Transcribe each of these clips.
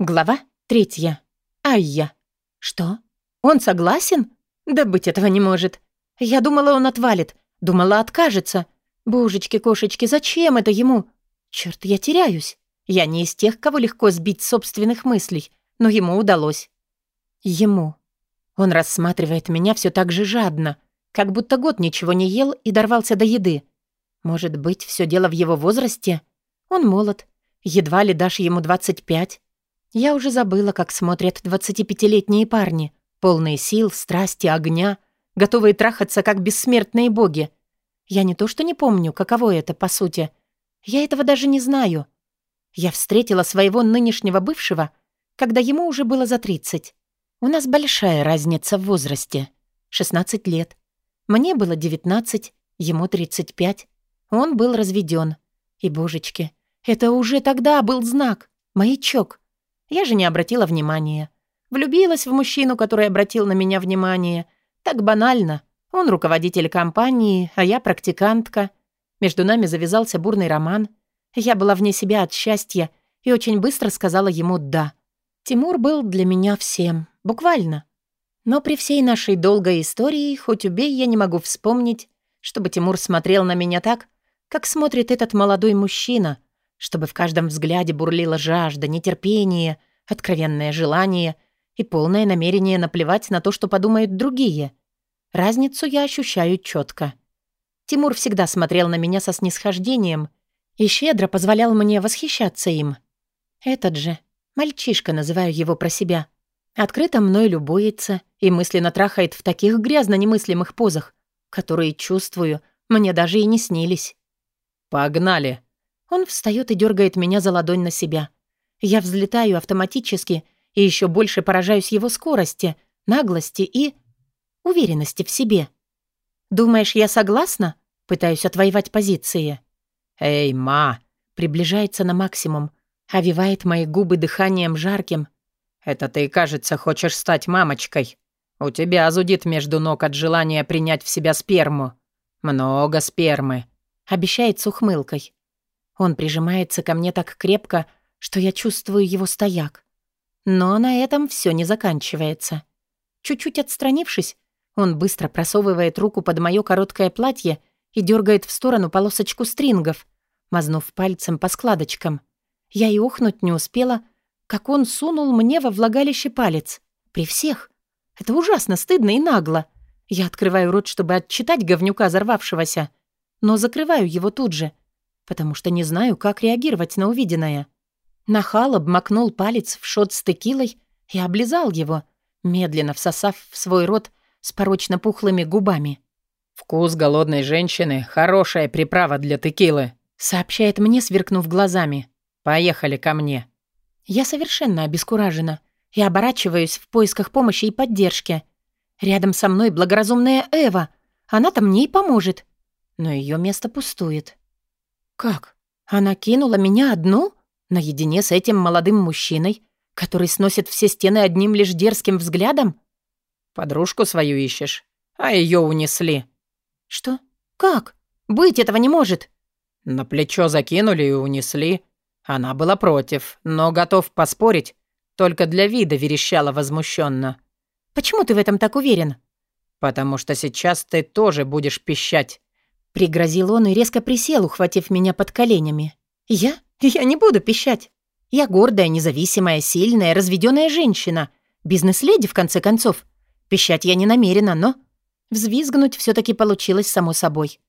Глава третья. Айя. Что? Он согласен? Да быть этого не может. Я думала, он отвалит. Думала, откажется. Божечки-кошечки, зачем это ему? Черт, я теряюсь. Я не из тех, кого легко сбить собственных мыслей, но ему удалось. Ему. Он рассматривает меня все так же жадно, как будто год ничего не ел и дорвался до еды. Может быть, все дело в его возрасте? Он молод. Едва ли дашь ему 25. Я уже забыла, как смотрят 25-летние парни, полные сил, страсти, огня, готовые трахаться, как бессмертные боги. Я не то что не помню, каково это, по сути. Я этого даже не знаю. Я встретила своего нынешнего бывшего, когда ему уже было за 30. У нас большая разница в возрасте. 16 лет. Мне было 19, ему 35. Он был разведен. И, божечки, это уже тогда был знак, маячок. Я же не обратила внимания. Влюбилась в мужчину, который обратил на меня внимание. Так банально. Он руководитель компании, а я практикантка. Между нами завязался бурный роман. Я была вне себя от счастья и очень быстро сказала ему «да». Тимур был для меня всем, буквально. Но при всей нашей долгой истории, хоть убей, я не могу вспомнить, чтобы Тимур смотрел на меня так, как смотрит этот молодой мужчина, чтобы в каждом взгляде бурлила жажда, нетерпение, откровенное желание и полное намерение наплевать на то, что подумают другие. Разницу я ощущаю четко. Тимур всегда смотрел на меня со снисхождением и щедро позволял мне восхищаться им. Этот же, мальчишка, называю его про себя, открыто мной любуется и мысленно трахает в таких грязно немыслимых позах, которые, чувствую, мне даже и не снились. «Погнали!» Он встает и дергает меня за ладонь на себя. Я взлетаю автоматически и еще больше поражаюсь его скорости, наглости и... уверенности в себе. «Думаешь, я согласна?» Пытаюсь отвоевать позиции. «Эй, ма!» Приближается на максимум. Овивает мои губы дыханием жарким. «Это ты, кажется, хочешь стать мамочкой. У тебя зудит между ног от желания принять в себя сперму. Много спермы», — обещает с ухмылкой. Он прижимается ко мне так крепко, что я чувствую его стояк. Но на этом все не заканчивается. Чуть-чуть отстранившись, он быстро просовывает руку под мое короткое платье и дергает в сторону полосочку стрингов, мазнув пальцем по складочкам. Я и ухнуть не успела, как он сунул мне во влагалище палец. При всех. Это ужасно стыдно и нагло. Я открываю рот, чтобы отчитать говнюка, взорвавшегося, но закрываю его тут же — потому что не знаю, как реагировать на увиденное. Нахал обмакнул палец в шот с текилой и облизал его, медленно всосав в свой рот с порочно пухлыми губами. «Вкус голодной женщины — хорошая приправа для текилы», — сообщает мне, сверкнув глазами. «Поехали ко мне». Я совершенно обескуражена и оборачиваюсь в поисках помощи и поддержки. Рядом со мной благоразумная Эва. Она-то мне и поможет. Но ее место пустует. Как? Она кинула меня одну? Наедине с этим молодым мужчиной, который сносит все стены одним лишь дерзким взглядом? Подружку свою ищешь, а ее унесли. Что? Как? Быть этого не может. На плечо закинули и унесли. Она была против, но готов поспорить. Только для вида верещала возмущенно. Почему ты в этом так уверен? Потому что сейчас ты тоже будешь пищать. Пригрозил он и резко присел, ухватив меня под коленями. «Я? Я не буду пищать. Я гордая, независимая, сильная, разведенная женщина. Бизнес-леди, в конце концов. Пищать я не намерена, но... Взвизгнуть все таки получилось само собой.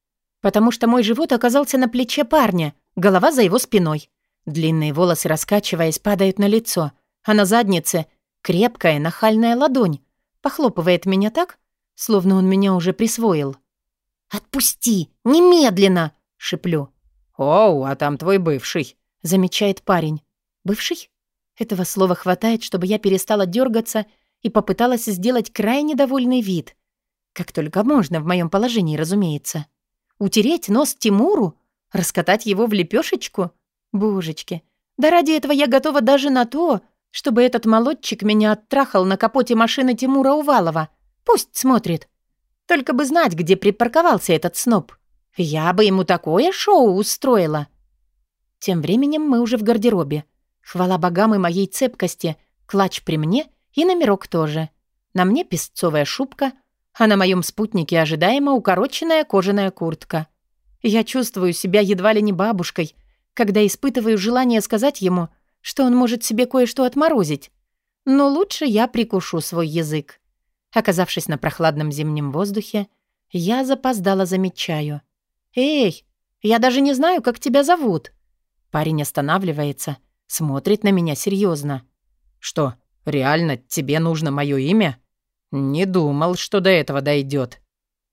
Потому что мой живот оказался на плече парня, голова за его спиной. Длинные волосы, раскачиваясь, падают на лицо, а на заднице крепкая, нахальная ладонь похлопывает меня так, словно он меня уже присвоил. «Отпусти! Немедленно!» — шиплю. «Оу, а там твой бывший», — замечает парень. «Бывший?» Этого слова хватает, чтобы я перестала дергаться и попыталась сделать крайне довольный вид. Как только можно в моем положении, разумеется. Утереть нос Тимуру? Раскатать его в лепешечку? Божечки, да ради этого я готова даже на то, чтобы этот молодчик меня оттрахал на капоте машины Тимура Увалова. Пусть смотрит. Только бы знать, где припарковался этот сноб. Я бы ему такое шоу устроила. Тем временем мы уже в гардеробе. Хвала богам и моей цепкости, клатч при мне и номерок тоже. На мне песцовая шубка, а на моем спутнике ожидаемо укороченная кожаная куртка. Я чувствую себя едва ли не бабушкой, когда испытываю желание сказать ему, что он может себе кое-что отморозить. Но лучше я прикушу свой язык. Оказавшись на прохладном зимнем воздухе, я запоздала замечаю. «Эй, я даже не знаю, как тебя зовут». Парень останавливается, смотрит на меня серьезно. «Что, реально тебе нужно мое имя?» «Не думал, что до этого дойдет.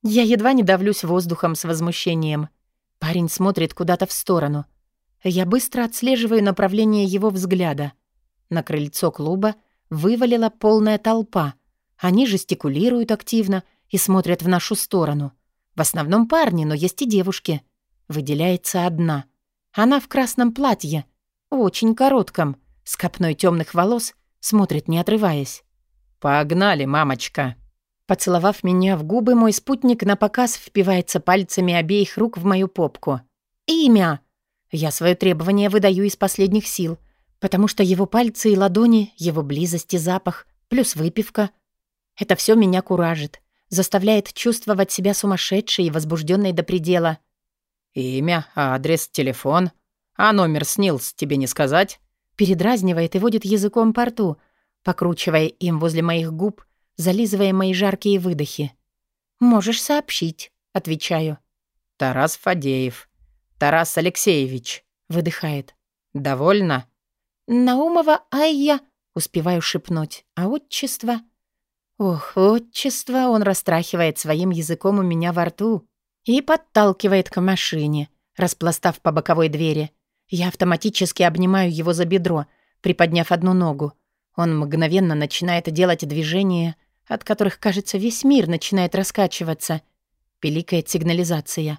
Я едва не давлюсь воздухом с возмущением. Парень смотрит куда-то в сторону. Я быстро отслеживаю направление его взгляда. На крыльцо клуба вывалила полная толпа. Они жестикулируют активно и смотрят в нашу сторону. В основном парни, но есть и девушки. Выделяется одна. Она в красном платье, очень коротком, с копной темных волос, смотрит не отрываясь. «Погнали, мамочка!» Поцеловав меня в губы, мой спутник на показ впивается пальцами обеих рук в мою попку. «Имя!» Я свое требование выдаю из последних сил, потому что его пальцы и ладони, его близость и запах, плюс выпивка — это все меня куражит, заставляет чувствовать себя сумасшедшей и возбужденной до предела. «Имя, адрес, телефон. А номер снился, тебе не сказать?» Передразнивает и водит языком по рту, покручивая им возле моих губ, зализывая мои жаркие выдохи. «Можешь сообщить», — отвечаю. «Тарас Фадеев. Тарас Алексеевич», — выдыхает. «Довольно?» «Наумова Айя», — успеваю шепнуть. «А отчество?» Ох, отчество он растрахивает своим языком у меня во рту и подталкивает к машине, распластав по боковой двери. Я автоматически обнимаю его за бедро, приподняв одну ногу. Он мгновенно начинает делать движения, от которых, кажется, весь мир начинает раскачиваться. Пиликает сигнализация.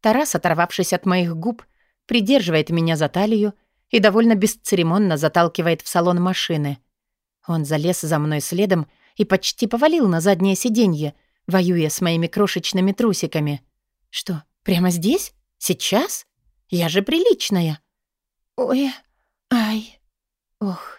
Тарас, оторвавшись от моих губ, придерживает меня за талию и довольно бесцеремонно заталкивает в салон машины. Он залез за мной следом и почти повалил на заднее сиденье, воюя с моими крошечными трусиками. Что, прямо здесь? Сейчас? Я же приличная. Ой, ай, ох.